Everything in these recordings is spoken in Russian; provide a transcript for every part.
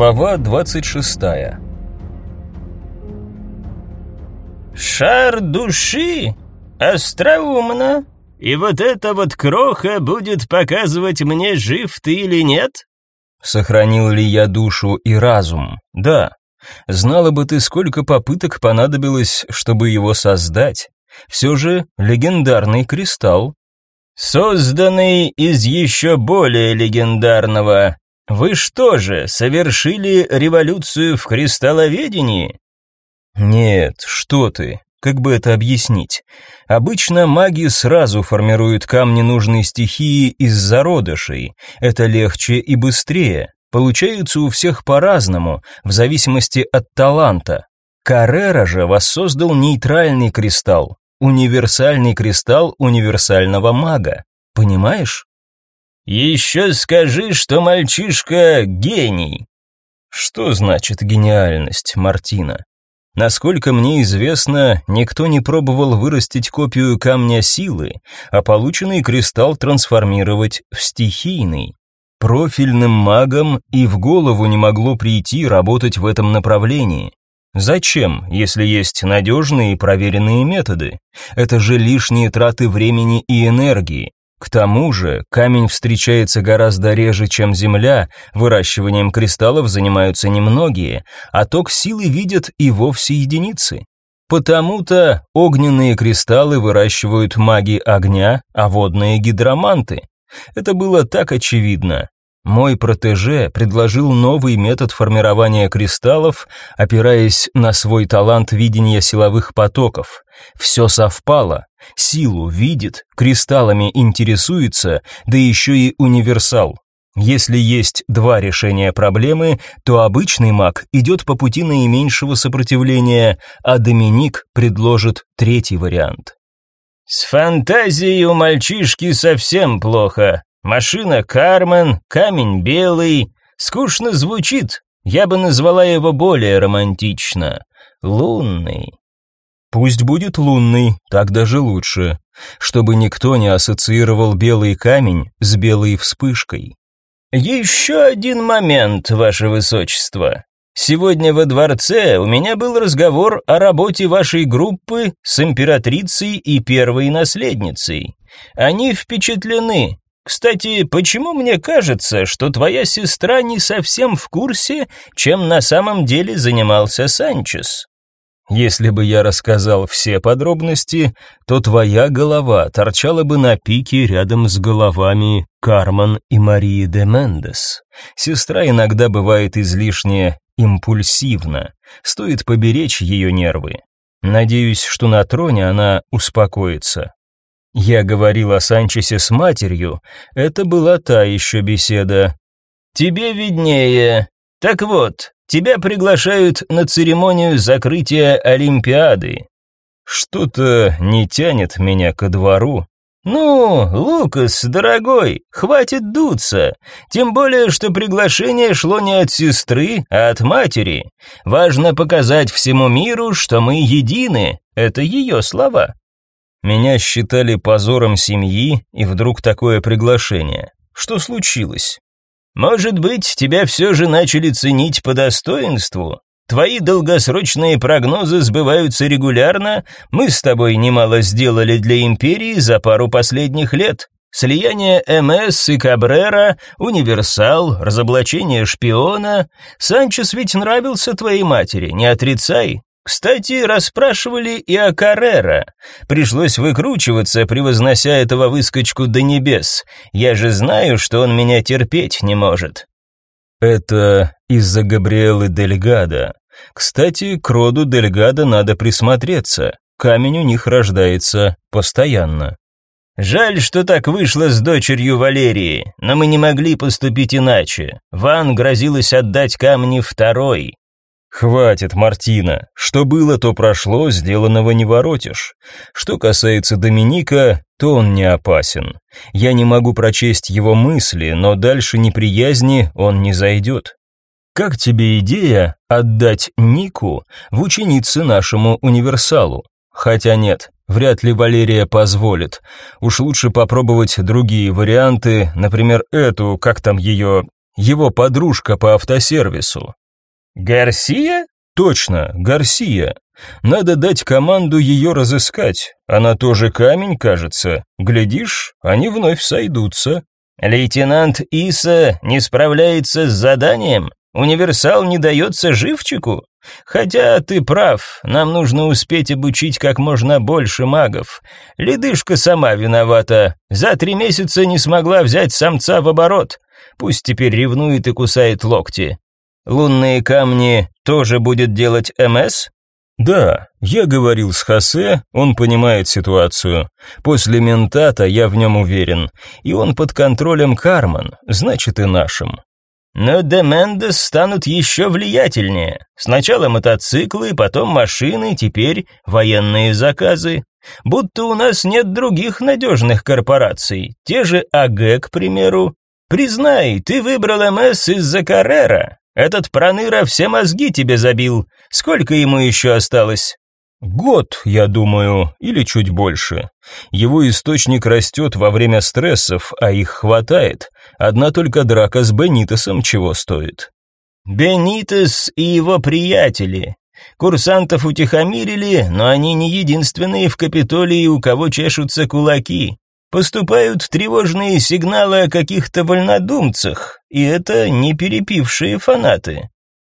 Глава 26 «Шар души? Остроумно. И вот эта вот кроха будет показывать мне, жив ты или нет?» Сохранил ли я душу и разум? Да. Знала бы ты, сколько попыток понадобилось, чтобы его создать. Все же легендарный кристалл. Созданный из еще более легендарного. Вы что же, совершили революцию в кристалловедении? Нет, что ты? Как бы это объяснить? Обычно маги сразу формируют камни нужной стихии из зародышей. Это легче и быстрее. Получается у всех по-разному, в зависимости от таланта. Каррера же воссоздал нейтральный кристалл, универсальный кристалл универсального мага. Понимаешь? Еще скажи, что мальчишка гений. Что значит гениальность, Мартина? Насколько мне известно, никто не пробовал вырастить копию камня силы, а полученный кристалл трансформировать в стихийный. Профильным магам и в голову не могло прийти работать в этом направлении. Зачем, если есть надежные и проверенные методы? Это же лишние траты времени и энергии. К тому же, камень встречается гораздо реже, чем земля, выращиванием кристаллов занимаются немногие, а ток силы видят и вовсе единицы. Потому-то огненные кристаллы выращивают маги огня, а водные гидроманты. Это было так очевидно. Мой протеже предложил новый метод формирования кристаллов, опираясь на свой талант видения силовых потоков. Все совпало. Силу видит, кристаллами интересуется, да еще и универсал. Если есть два решения проблемы, то обычный маг идет по пути наименьшего сопротивления, а Доминик предложит третий вариант. «С фантазией у мальчишки совсем плохо. Машина Кармен, камень белый. Скучно звучит. Я бы назвала его более романтично. Лунный». Пусть будет лунный, так даже лучше, чтобы никто не ассоциировал белый камень с белой вспышкой. Еще один момент, ваше высочество. Сегодня во дворце у меня был разговор о работе вашей группы с императрицей и первой наследницей. Они впечатлены. Кстати, почему мне кажется, что твоя сестра не совсем в курсе, чем на самом деле занимался Санчес? Если бы я рассказал все подробности, то твоя голова торчала бы на пике рядом с головами Карман и Марии де Мендес. Сестра иногда бывает излишне импульсивна, стоит поберечь ее нервы. Надеюсь, что на троне она успокоится. Я говорил о Санчесе с матерью, это была та еще беседа. «Тебе виднее. Так вот, Тебя приглашают на церемонию закрытия Олимпиады. Что-то не тянет меня ко двору. Ну, Лукас, дорогой, хватит дуться. Тем более, что приглашение шло не от сестры, а от матери. Важно показать всему миру, что мы едины. Это ее слова. Меня считали позором семьи, и вдруг такое приглашение. Что случилось? Может быть, тебя все же начали ценить по достоинству? Твои долгосрочные прогнозы сбываются регулярно, мы с тобой немало сделали для империи за пару последних лет. Слияние МС и Кабрера, Универсал, разоблачение шпиона. Санчес ведь нравился твоей матери, не отрицай. Кстати, расспрашивали и о Каррера. Пришлось выкручиваться, превознося этого выскочку до небес. Я же знаю, что он меня терпеть не может. Это из-за Габриэлы Дельгада. Кстати, к роду Дельгада надо присмотреться. Камень у них рождается постоянно. Жаль, что так вышло с дочерью Валерии, но мы не могли поступить иначе. Ван грозилась отдать камни второй. Хватит, Мартина. Что было, то прошло, сделанного не воротишь. Что касается Доминика, то он не опасен. Я не могу прочесть его мысли, но дальше неприязни он не зайдет. Как тебе идея отдать Нику в ученицы нашему универсалу? Хотя нет, вряд ли Валерия позволит. Уж лучше попробовать другие варианты, например, эту, как там ее, его подружка по автосервису. Гарсия? Точно, Гарсия. Надо дать команду ее разыскать. Она тоже камень, кажется. Глядишь, они вновь сойдутся. Лейтенант Иса не справляется с заданием? Универсал не дается живчику? Хотя ты прав, нам нужно успеть обучить как можно больше магов. Ледышка сама виновата. За три месяца не смогла взять самца в оборот. Пусть теперь ревнует и кусает локти. Лунные камни тоже будет делать МС? Да, я говорил с Хосе, он понимает ситуацию. После ментата я в нем уверен, и он под контролем Карман, значит и нашим. Но Демендес станут еще влиятельнее. Сначала мотоциклы, потом машины, теперь военные заказы. Будто у нас нет других надежных корпораций. Те же АГ, к примеру. Признай, ты выбрал МС из-за Каррера, этот проныра все мозги тебе забил. Сколько ему еще осталось? Год, я думаю, или чуть больше. Его источник растет во время стрессов, а их хватает. Одна только драка с Бенитосом чего стоит. Бенитос и его приятели. Курсантов утихомирили, но они не единственные в Капитолии, у кого чешутся кулаки. Поступают тревожные сигналы о каких-то вольнодумцах, и это не перепившие фанаты.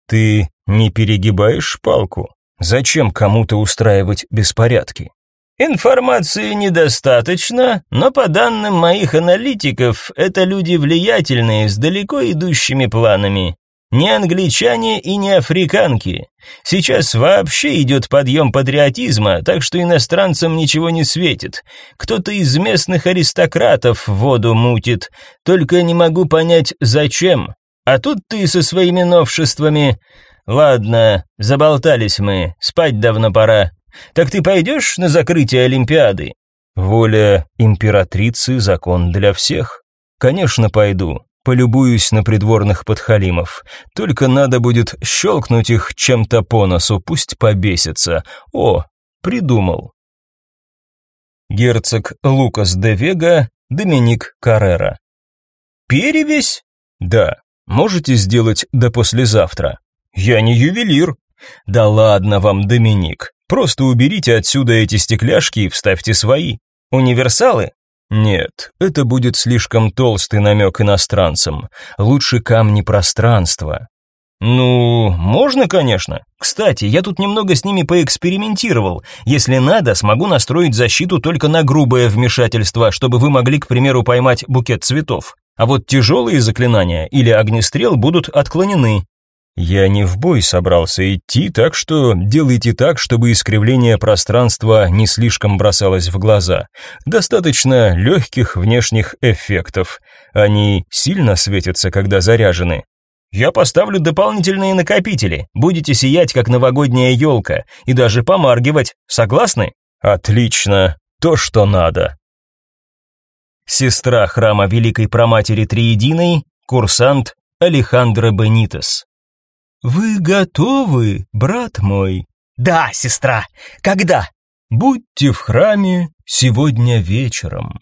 Ты не перегибаешь палку? Зачем кому-то устраивать беспорядки? Информации недостаточно, но по данным моих аналитиков, это люди влиятельные с далеко идущими планами. Не англичане и не африканки. Сейчас вообще идет подъем патриотизма, так что иностранцам ничего не светит. Кто-то из местных аристократов воду мутит, только не могу понять, зачем. А тут ты со своими новшествами. Ладно, заболтались мы, спать давно пора. Так ты пойдешь на закрытие Олимпиады? Воля императрицы – закон для всех. Конечно, пойду полюбуюсь на придворных подхалимов. Только надо будет щелкнуть их чем-то по носу, пусть побесятся. О, придумал. Герцог Лукас де Вега, Доминик Каррера. Перевесь? Да. Можете сделать до послезавтра. Я не ювелир. Да ладно вам, Доминик. Просто уберите отсюда эти стекляшки и вставьте свои. Универсалы? Нет, это будет слишком толстый намек иностранцам. Лучше камни пространства. Ну, можно, конечно. Кстати, я тут немного с ними поэкспериментировал. Если надо, смогу настроить защиту только на грубое вмешательство, чтобы вы могли, к примеру, поймать букет цветов. А вот тяжелые заклинания или огнестрел будут отклонены. Я не в бой собрался идти, так что делайте так, чтобы искривление пространства не слишком бросалось в глаза. Достаточно легких внешних эффектов. Они сильно светятся, когда заряжены. Я поставлю дополнительные накопители. Будете сиять, как новогодняя елка, и даже помаргивать. Согласны? Отлично. То, что надо. Сестра храма Великой Проматери Триединой, курсант Алехандро Бенитес. «Вы готовы, брат мой?» «Да, сестра. Когда?» «Будьте в храме сегодня вечером».